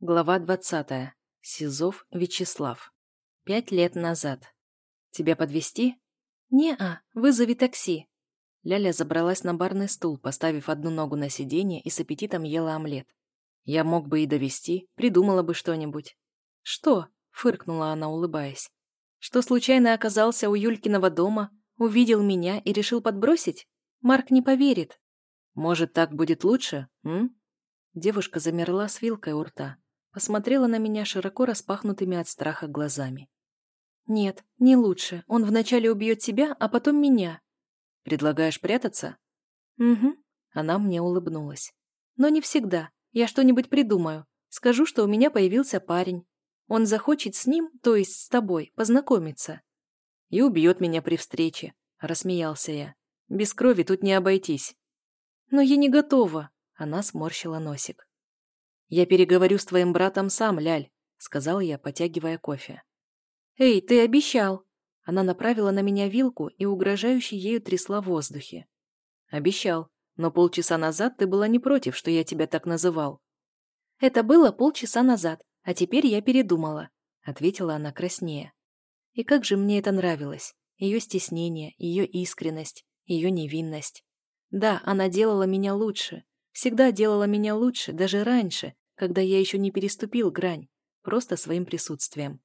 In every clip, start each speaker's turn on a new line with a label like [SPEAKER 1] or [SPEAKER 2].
[SPEAKER 1] Глава 20. Сизов Вячеслав. Пять лет назад. Тебя подвести? Не-а, вызови такси. Ляля забралась на барный стул, поставив одну ногу на сиденье и с аппетитом ела омлет. Я мог бы и довести, придумала бы что-нибудь. Что? Фыркнула она, улыбаясь. Что случайно оказался у Юлькиного дома, увидел меня и решил подбросить? Марк не поверит. Может, так будет лучше, м? Девушка замерла с вилкой у рта посмотрела на меня широко распахнутыми от страха глазами. «Нет, не лучше. Он вначале убьет тебя, а потом меня». «Предлагаешь прятаться?» «Угу». Она мне улыбнулась. «Но не всегда. Я что-нибудь придумаю. Скажу, что у меня появился парень. Он захочет с ним, то есть с тобой, познакомиться». «И убьет меня при встрече», — рассмеялся я. «Без крови тут не обойтись». «Но я не готова», — она сморщила носик. «Я переговорю с твоим братом сам, Ляль», — сказал я, потягивая кофе. «Эй, ты обещал!» Она направила на меня вилку и угрожающе ею трясла в воздухе. «Обещал, но полчаса назад ты была не против, что я тебя так называл». «Это было полчаса назад, а теперь я передумала», — ответила она краснее. И как же мне это нравилось. Ее стеснение, ее искренность, ее невинность. Да, она делала меня лучше. Всегда делала меня лучше, даже раньше, когда я еще не переступил грань, просто своим присутствием.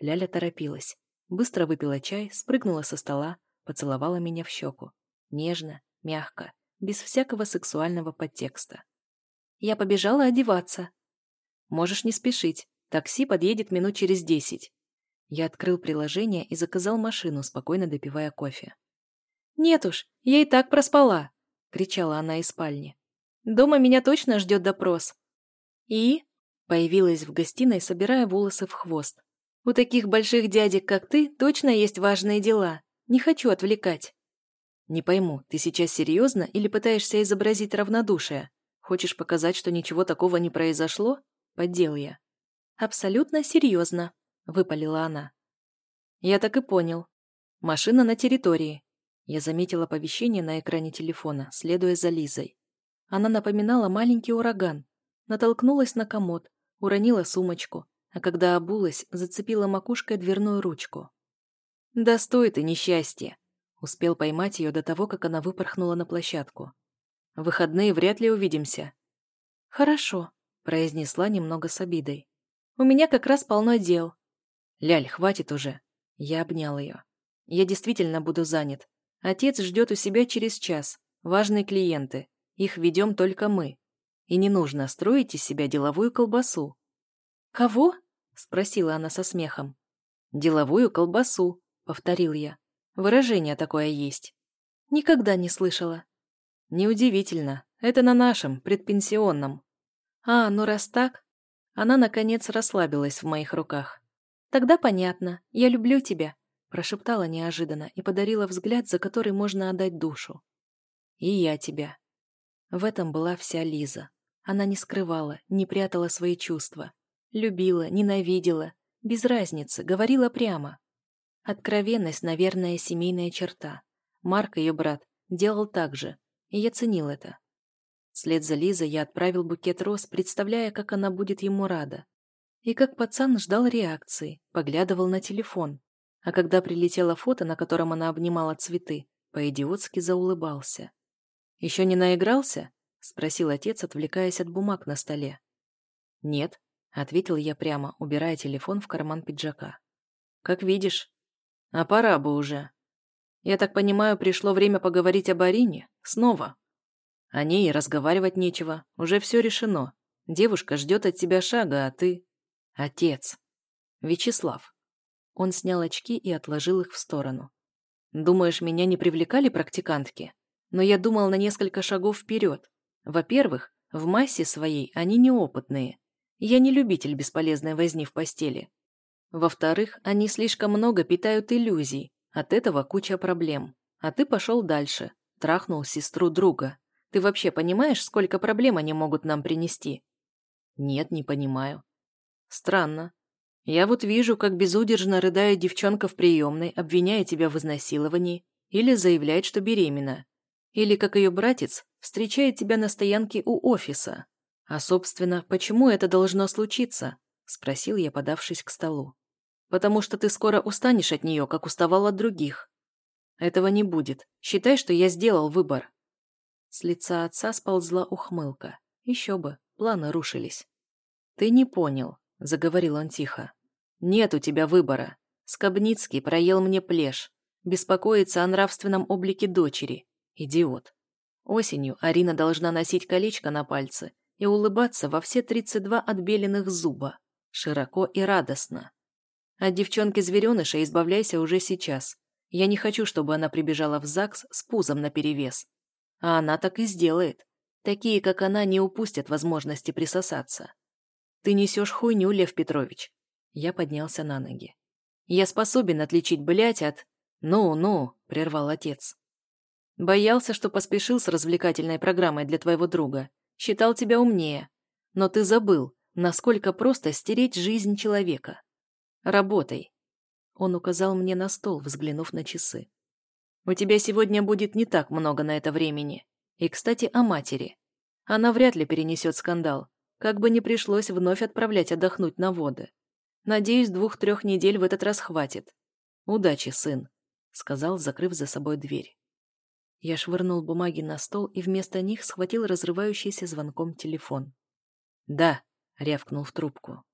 [SPEAKER 1] Ляля торопилась. Быстро выпила чай, спрыгнула со стола, поцеловала меня в щеку. Нежно, мягко, без всякого сексуального подтекста. Я побежала одеваться. Можешь не спешить. Такси подъедет минут через десять. Я открыл приложение и заказал машину, спокойно допивая кофе. «Нет уж, я и так проспала!» — кричала она из спальни. «Дома меня точно ждет допрос. «И?» — появилась в гостиной, собирая волосы в хвост. «У таких больших дядек, как ты, точно есть важные дела. Не хочу отвлекать». «Не пойму, ты сейчас серьезно или пытаешься изобразить равнодушие? Хочешь показать, что ничего такого не произошло?» Поддел я. «Абсолютно серьезно», — выпалила она. «Я так и понял. Машина на территории». Я заметила оповещение на экране телефона, следуя за Лизой. Она напоминала маленький ураган, Натолкнулась на комод, уронила сумочку, а когда обулась, зацепила макушкой дверную ручку. «Да стой ты, несчастье!» Успел поймать ее до того, как она выпорхнула на площадку. «В выходные вряд ли увидимся». «Хорошо», — произнесла немного с обидой. «У меня как раз полно дел». «Ляль, хватит уже». Я обнял ее. «Я действительно буду занят. Отец ждет у себя через час. Важные клиенты. Их ведем только мы. И не нужно строить из себя деловую колбасу. «Кого?» — спросила она со смехом. «Деловую колбасу», — повторил я. Выражение такое есть. Никогда не слышала. Неудивительно. Это на нашем, предпенсионном. А, ну раз так... Она, наконец, расслабилась в моих руках. «Тогда понятно. Я люблю тебя», — прошептала неожиданно и подарила взгляд, за который можно отдать душу. «И я тебя». В этом была вся Лиза. Она не скрывала, не прятала свои чувства. Любила, ненавидела. Без разницы, говорила прямо. Откровенность, наверное, семейная черта. Марк, ее брат, делал так же, и я ценил это. Вслед за Лизой я отправил букет роз, представляя, как она будет ему рада. И как пацан ждал реакции, поглядывал на телефон. А когда прилетело фото, на котором она обнимала цветы, по-идиотски заулыбался. «Еще не наигрался?» — спросил отец, отвлекаясь от бумаг на столе. «Нет», — ответил я прямо, убирая телефон в карман пиджака. «Как видишь. А пора бы уже. Я так понимаю, пришло время поговорить об Арине? Снова?» «О ней разговаривать нечего. Уже все решено. Девушка ждет от тебя шага, а ты...» «Отец. Вячеслав». Он снял очки и отложил их в сторону. «Думаешь, меня не привлекали практикантки? Но я думал на несколько шагов вперед. Во-первых, в массе своей они неопытные. Я не любитель бесполезной возни в постели. Во-вторых, они слишком много питают иллюзий. От этого куча проблем. А ты пошел дальше. Трахнул сестру друга. Ты вообще понимаешь, сколько проблем они могут нам принести? Нет, не понимаю. Странно. Я вот вижу, как безудержно рыдает девчонка в приемной, обвиняя тебя в изнасиловании или заявляет, что беременна. Или, как ее братец, встречает тебя на стоянке у офиса. «А, собственно, почему это должно случиться?» – спросил я, подавшись к столу. «Потому что ты скоро устанешь от нее, как уставал от других. Этого не будет. Считай, что я сделал выбор». С лица отца сползла ухмылка. Еще бы, планы рушились. «Ты не понял», – заговорил он тихо. «Нет у тебя выбора. Скобницкий проел мне плешь. Беспокоится о нравственном облике дочери. Идиот. Осенью Арина должна носить колечко на пальце и улыбаться во все 32 отбеленных зуба. Широко и радостно. От девчонки-звереныша избавляйся уже сейчас. Я не хочу, чтобы она прибежала в ЗАГС с пузом наперевес. А она так и сделает. Такие, как она, не упустят возможности присосаться. Ты несешь хуйню, Лев Петрович. Я поднялся на ноги. Я способен отличить блять от... «Ну-ну», — прервал отец. «Боялся, что поспешил с развлекательной программой для твоего друга. Считал тебя умнее. Но ты забыл, насколько просто стереть жизнь человека. Работай». Он указал мне на стол, взглянув на часы. «У тебя сегодня будет не так много на это времени. И, кстати, о матери. Она вряд ли перенесет скандал, как бы не пришлось вновь отправлять отдохнуть на воды. Надеюсь, двух-трех недель в этот раз хватит. Удачи, сын», — сказал, закрыв за собой дверь. Я швырнул бумаги на стол и вместо них схватил разрывающийся звонком телефон. «Да», — рявкнул в трубку.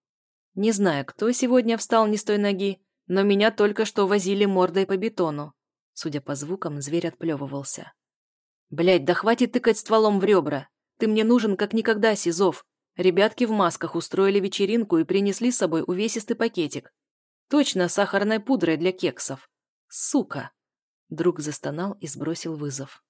[SPEAKER 1] «Не знаю, кто сегодня встал не с той ноги, но меня только что возили мордой по бетону». Судя по звукам, зверь отплевывался. «Блядь, да хватит тыкать стволом в ребра! Ты мне нужен как никогда, Сизов! Ребятки в масках устроили вечеринку и принесли с собой увесистый пакетик. Точно сахарной пудрой для кексов. Сука!» Друг застонал и сбросил вызов.